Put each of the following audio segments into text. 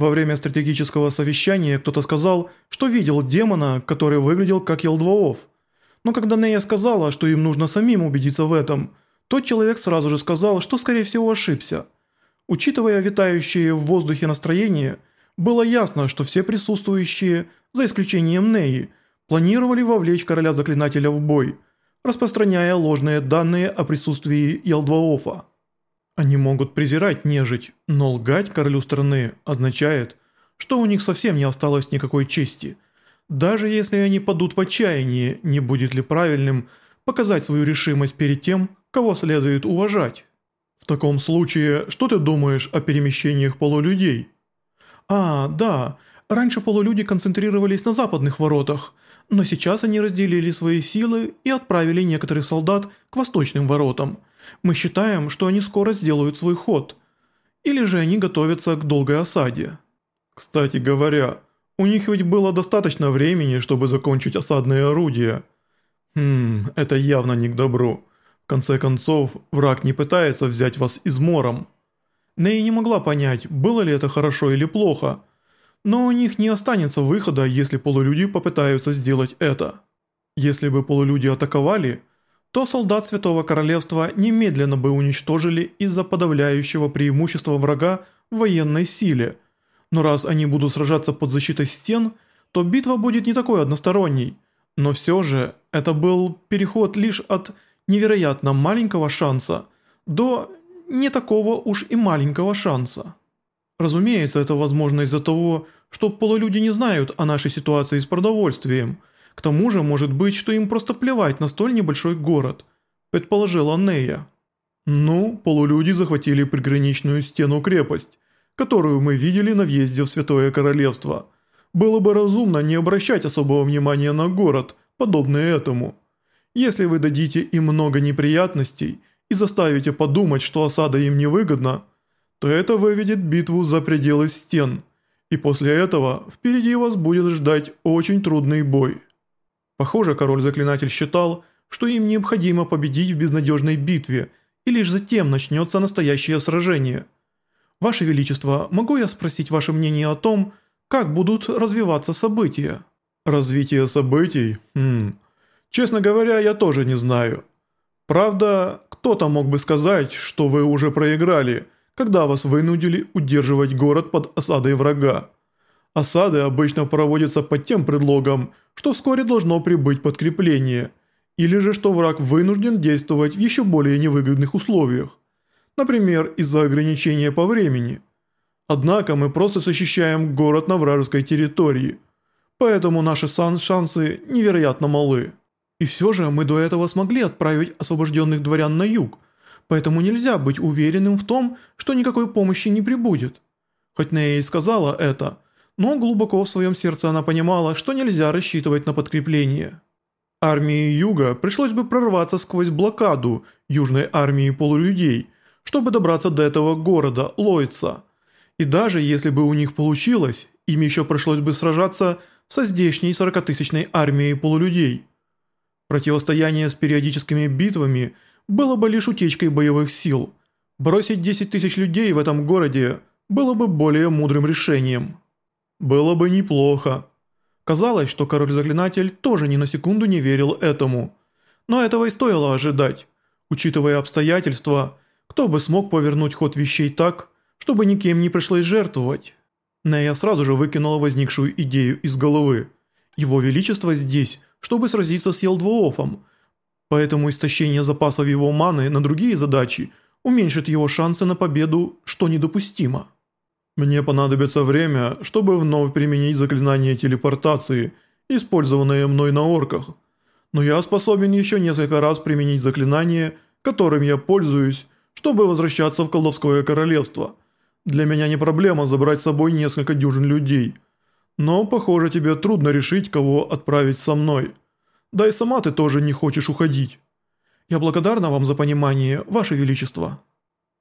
Во время стратегического совещания кто-то сказал, что видел демона, который выглядел как Елдваов. Но когда Нея сказала, что им нужно самим убедиться в этом, тот человек сразу же сказал, что скорее всего ошибся. Учитывая витающее в воздухе настроение, было ясно, что все присутствующие, за исключением Неи, планировали вовлечь короля заклинателя в бой, распространяя ложные данные о присутствии Елдваофа. Они могут презирать нежить, но лгать королю страны означает, что у них совсем не осталось никакой чести. Даже если они падут в отчаяние, не будет ли правильным показать свою решимость перед тем, кого следует уважать? В таком случае, что ты думаешь о перемещениях полулюдей? А, да, раньше полулюди концентрировались на западных воротах, но сейчас они разделили свои силы и отправили некоторых солдат к восточным воротам – мы считаем, что они скоро сделают свой ход. Или же они готовятся к долгой осаде. Кстати говоря, у них ведь было достаточно времени, чтобы закончить осадные орудия. Хм, это явно не к добру. В конце концов, враг не пытается взять вас измором. Ней не могла понять, было ли это хорошо или плохо. Но у них не останется выхода, если полулюди попытаются сделать это. Если бы полулюди атаковали – то солдат Святого Королевства немедленно бы уничтожили из-за подавляющего преимущества врага в военной силе. Но раз они будут сражаться под защитой стен, то битва будет не такой односторонней. Но все же это был переход лишь от невероятно маленького шанса до не такого уж и маленького шанса. Разумеется, это возможно из-за того, что полулюди не знают о нашей ситуации с продовольствием – к тому же, может быть, что им просто плевать на столь небольшой город, предположила Нея. Ну, полулюди захватили приграничную стену-крепость, которую мы видели на въезде в Святое Королевство. Было бы разумно не обращать особого внимания на город, подобный этому. Если вы дадите им много неприятностей и заставите подумать, что осада им невыгодна, то это выведет битву за пределы стен, и после этого впереди вас будет ждать очень трудный бой. Похоже, король-заклинатель считал, что им необходимо победить в безнадежной битве, и лишь затем начнется настоящее сражение. Ваше Величество, могу я спросить ваше мнение о том, как будут развиваться события? Развитие событий? Хм. Честно говоря, я тоже не знаю. Правда, кто-то мог бы сказать, что вы уже проиграли, когда вас вынудили удерживать город под осадой врага. Осады обычно проводятся под тем предлогом, что вскоре должно прибыть подкрепление, или же что враг вынужден действовать в еще более невыгодных условиях, например, из-за ограничения по времени. Однако мы просто защищаем город на вражеской территории, поэтому наши шансы невероятно малы. И все же мы до этого смогли отправить освобожденных дворян на юг, поэтому нельзя быть уверенным в том, что никакой помощи не прибудет. Хоть Нея и сказала это – но глубоко в своем сердце она понимала, что нельзя рассчитывать на подкрепление. Армии Юга пришлось бы прорваться сквозь блокаду южной армии полулюдей, чтобы добраться до этого города, Лойца. И даже если бы у них получилось, им еще пришлось бы сражаться со здешней 40-тысячной армией полулюдей. Противостояние с периодическими битвами было бы лишь утечкой боевых сил. Бросить 10 тысяч людей в этом городе было бы более мудрым решением. Было бы неплохо. Казалось, что король-заклинатель тоже ни на секунду не верил этому. Но этого и стоило ожидать. Учитывая обстоятельства, кто бы смог повернуть ход вещей так, чтобы никем не пришлось жертвовать? Нея сразу же выкинула возникшую идею из головы. Его величество здесь, чтобы сразиться с Елдвоофом, поэтому истощение запасов его маны на другие задачи уменьшит его шансы на победу, что недопустимо. Мне понадобится время, чтобы вновь применить заклинание телепортации, использованное мной на орках. Но я способен еще несколько раз применить заклинание, которым я пользуюсь, чтобы возвращаться в колдовское королевство. Для меня не проблема забрать с собой несколько дюжин людей. Но, похоже, тебе трудно решить, кого отправить со мной. Да и сама ты тоже не хочешь уходить. Я благодарна вам за понимание, ваше величество».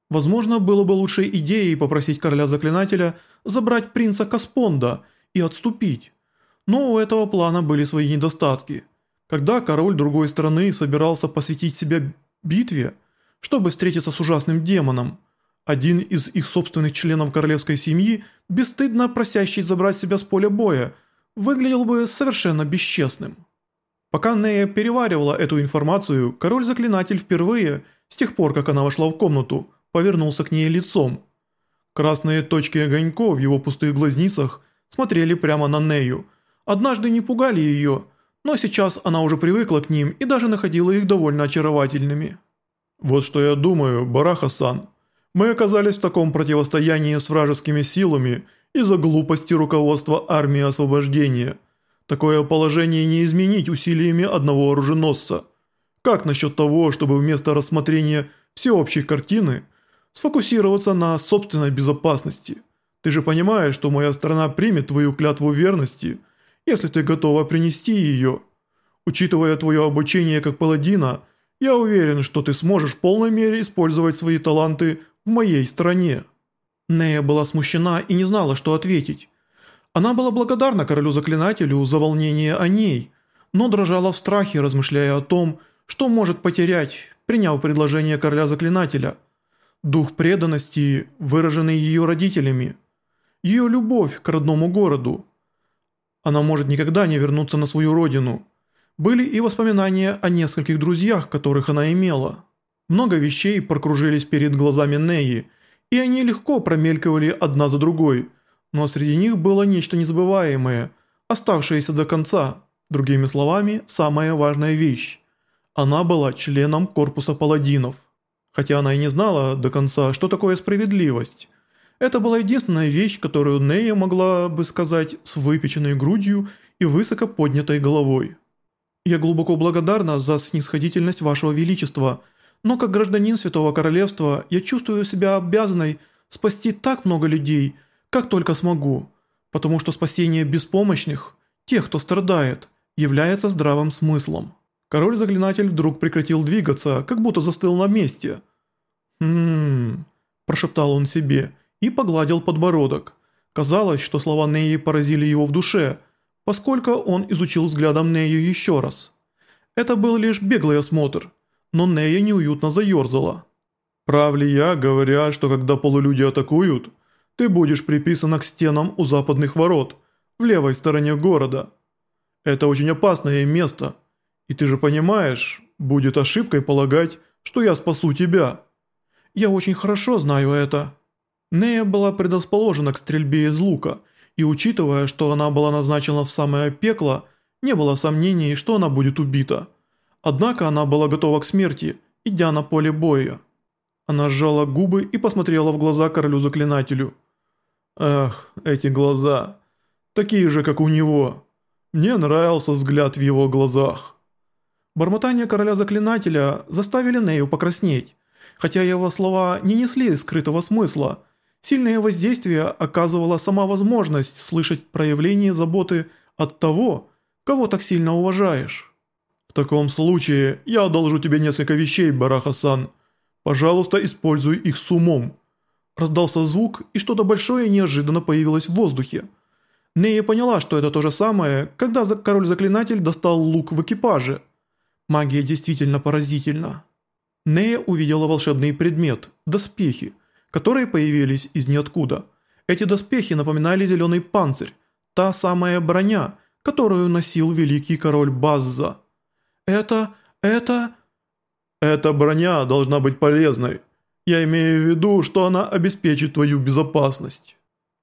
Возможно, было бы лучшей идеей попросить короля-заклинателя забрать принца Каспонда и отступить. Но у этого плана были свои недостатки. Когда король другой страны собирался посвятить себя битве, чтобы встретиться с ужасным демоном, Один из их собственных членов королевской семьи, бесстыдно просящий забрать себя с поля боя, выглядел бы совершенно бесчестным. Пока Нея переваривала эту информацию, король-заклинатель впервые, с тех пор, как она вошла в комнату, повернулся к ней лицом. Красные точки огоньков в его пустых глазницах смотрели прямо на Нею. Однажды не пугали ее, но сейчас она уже привыкла к ним и даже находила их довольно очаровательными. «Вот что я думаю, Бараха-сан. Мы оказались в таком противостоянии с вражескими силами из-за глупости руководства армии освобождения. Такое положение не изменить усилиями одного оруженосца. Как насчет того, чтобы вместо рассмотрения всеобщей картины сфокусироваться на собственной безопасности? Ты же понимаешь, что моя страна примет твою клятву верности, если ты готова принести ее. Учитывая твое обучение как паладина, я уверен, что ты сможешь в полной мере использовать свои таланты в моей стране». Нея была смущена и не знала, что ответить. Она была благодарна королю-заклинателю за волнение о ней, но дрожала в страхе, размышляя о том, что может потерять, приняв предложение короля-заклинателя. Дух преданности, выраженный ее родителями. Ее любовь к родному городу. Она может никогда не вернуться на свою родину. Были и воспоминания о нескольких друзьях, которых она имела. Много вещей прокружились перед глазами Неи, и они легко промелькивали одна за другой, но среди них было нечто незабываемое, оставшееся до конца, другими словами, самая важная вещь. Она была членом корпуса паладинов. Хотя она и не знала до конца, что такое справедливость. Это была единственная вещь, которую Нея могла бы сказать с выпеченной грудью и высоко поднятой головой. «Я глубоко благодарна за снисходительность вашего величества», но как гражданин Святого Королевства я чувствую себя обязанной спасти так много людей, как только смогу, потому что спасение беспомощных, тех, кто страдает, является здравым смыслом. Король-заклинатель вдруг прекратил двигаться, как будто застыл на месте. «Хм...» – прошептал он себе и погладил подбородок. Казалось, что слова Неи поразили его в душе, поскольку он изучил взглядом Нею еще раз. Это был лишь беглый осмотр – но Нея неуютно заерзала. «Прав ли я, говоря, что когда полулюди атакуют, ты будешь приписана к стенам у западных ворот, в левой стороне города? Это очень опасное место, и ты же понимаешь, будет ошибкой полагать, что я спасу тебя. Я очень хорошо знаю это». Нея была предрасположена к стрельбе из лука, и учитывая, что она была назначена в самое пекло, не было сомнений, что она будет убита. Однако она была готова к смерти, идя на поле боя. Она сжала губы и посмотрела в глаза королю-заклинателю. Эх, эти глаза. Такие же, как у него. Мне нравился взгляд в его глазах. Бормотания короля-заклинателя заставили Нею покраснеть. Хотя его слова не несли скрытого смысла, сильное воздействие оказывала сама возможность слышать проявление заботы от того, кого так сильно уважаешь. «В таком случае я одолжу тебе несколько вещей, Бараха-сан. Пожалуйста, используй их с умом». Раздался звук, и что-то большое неожиданно появилось в воздухе. Нея поняла, что это то же самое, когда король-заклинатель достал лук в экипаже. Магия действительно поразительна. Нея увидела волшебный предмет – доспехи, которые появились из ниоткуда. Эти доспехи напоминали зеленый панцирь, та самая броня, которую носил великий король Базза. «Это... это...» «Эта броня должна быть полезной. Я имею в виду, что она обеспечит твою безопасность».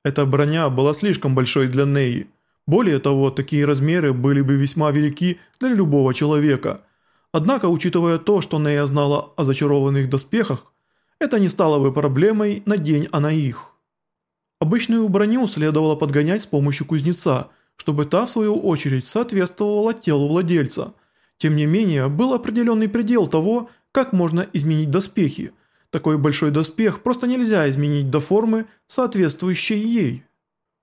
Эта броня была слишком большой для Неи. Более того, такие размеры были бы весьма велики для любого человека. Однако, учитывая то, что Нея знала о зачарованных доспехах, это не стало бы проблемой, надень она их. Обычную броню следовало подгонять с помощью кузнеца, чтобы та, в свою очередь, соответствовала телу владельца – тем не менее, был определенный предел того, как можно изменить доспехи. Такой большой доспех просто нельзя изменить до формы, соответствующей ей.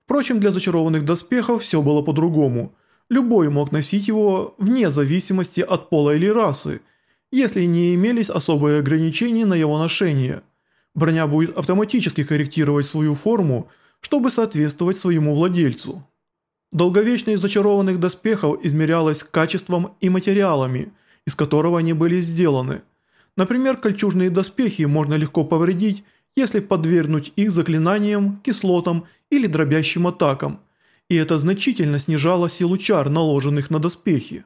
Впрочем, для зачарованных доспехов все было по-другому. Любой мог носить его вне зависимости от пола или расы, если не имелись особые ограничения на его ношение. Броня будет автоматически корректировать свою форму, чтобы соответствовать своему владельцу. Долговечность зачарованных доспехов измерялась качеством и материалами, из которого они были сделаны. Например, кольчужные доспехи можно легко повредить, если подвергнуть их заклинаниям, кислотам или дробящим атакам, и это значительно снижало силу чар, наложенных на доспехи.